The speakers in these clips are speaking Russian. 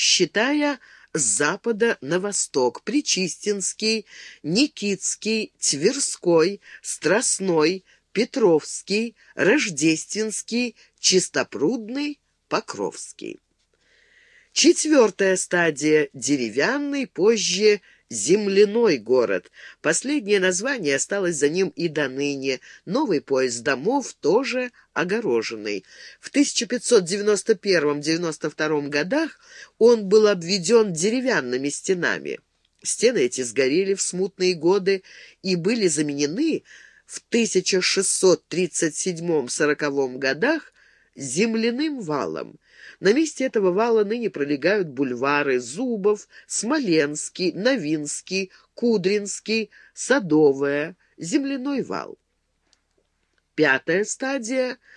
считая с запада на восток, Причистинский, Никитский, Тверской, Страстной, Петровский, Рождественский, Чистопрудный, Покровский. Четвертая стадия – деревянный, позже земляной город. Последнее название осталось за ним и до ныне. Новый пояс домов тоже огороженный. В 1591-92 годах он был обведен деревянными стенами. Стены эти сгорели в смутные годы и были заменены в 1637-40 годах земляным валом. На месте этого вала ныне пролегают бульвары Зубов, Смоленский, Новинский, Кудринский, Садовая, Земляной вал. Пятая стадия –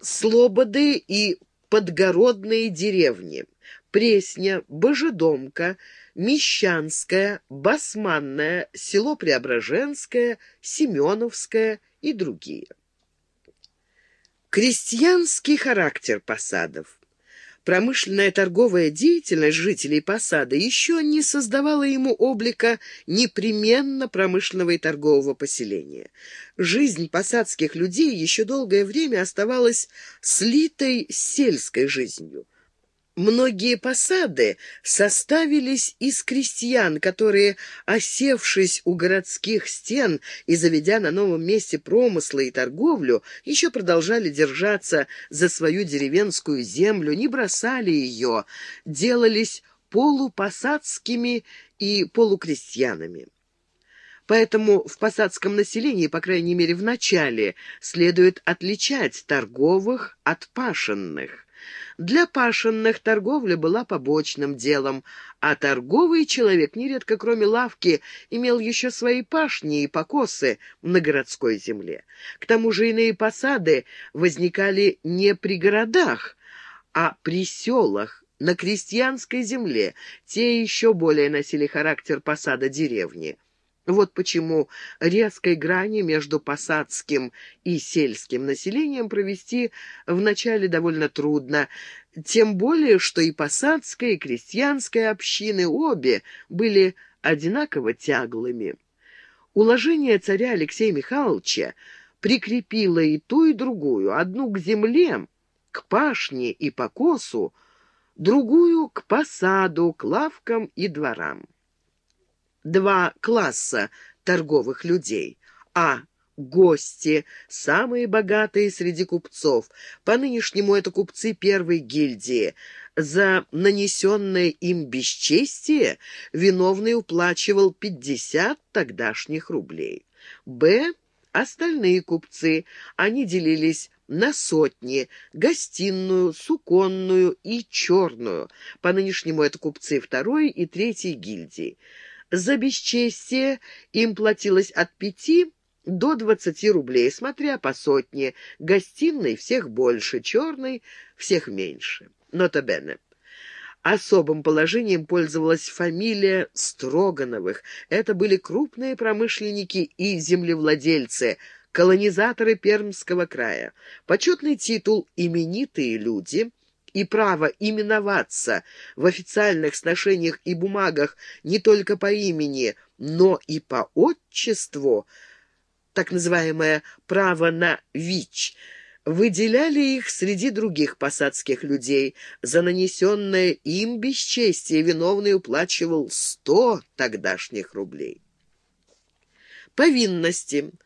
Слободы и подгородные деревни. Пресня, Божедомка, Мещанская, Басманная, село Преображенское, Семеновское и другие. Крестьянский характер посадов. Промышленная торговая деятельность жителей посада еще не создавала ему облика непременно промышленного и торгового поселения. Жизнь посадских людей еще долгое время оставалась слитой сельской жизнью. Многие посады составились из крестьян, которые, осевшись у городских стен и заведя на новом месте промыслы и торговлю, еще продолжали держаться за свою деревенскую землю, не бросали ее, делались полупосадскими и полукрестьянами. Поэтому в посадском населении, по крайней мере в начале, следует отличать торговых от пашенных. Для пашенных торговля была побочным делом, а торговый человек нередко, кроме лавки, имел еще свои пашни и покосы на городской земле. К тому же иные посады возникали не при городах, а при селах, на крестьянской земле. Те еще более носили характер посада деревни. Вот почему резкой грани между посадским и сельским населением провести вначале довольно трудно, тем более, что и посадская, и крестьянская общины обе были одинаково тяглыми. Уложение царя Алексея Михайловича прикрепило и ту, и другую, одну к земле, к пашне и покосу, другую к посаду, к лавкам и дворам два класса торговых людей. А. Гости, самые богатые среди купцов. По-нынешнему это купцы первой гильдии. За нанесенное им бесчестие виновный уплачивал 50 тогдашних рублей. Б. Остальные купцы. Они делились на сотни, гостиную, суконную и черную. По-нынешнему это купцы второй и третьей гильдии. За бесчестие им платилось от пяти до двадцати рублей, смотря по сотне. Гостиной всех больше, черной всех меньше. Нота Бене. Особым положением пользовалась фамилия Строгановых. Это были крупные промышленники и землевладельцы, колонизаторы Пермского края. Почетный титул «Именитые люди» и право именоваться в официальных сношениях и бумагах не только по имени, но и по отчеству, так называемое «право на ВИЧ», выделяли их среди других посадских людей. За нанесенное им бесчестие виновный уплачивал сто тогдашних рублей. Повинности –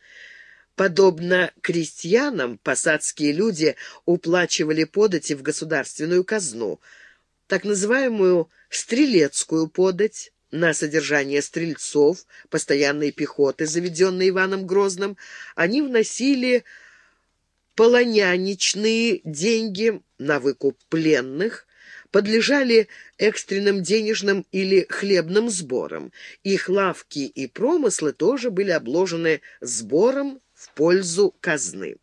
Подобно крестьянам, посадские люди уплачивали подати в государственную казну, так называемую «стрелецкую подать», на содержание стрельцов, постоянной пехоты, заведенной Иваном Грозным, они вносили полоняничные деньги на выкуп пленных, подлежали экстренным денежным или хлебным сборам. Их лавки и промыслы тоже были обложены сбором в пользу казны.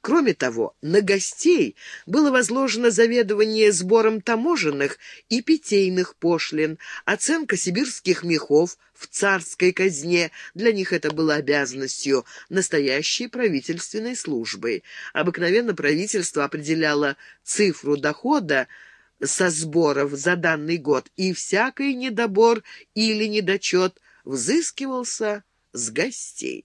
Кроме того, на гостей было возложено заведование сбором таможенных и питейных пошлин, оценка сибирских мехов в царской казне, для них это было обязанностью настоящей правительственной службы. Обыкновенно правительство определяло цифру дохода со сборов за данный год, и всякий недобор или недочет взыскивался с гостей.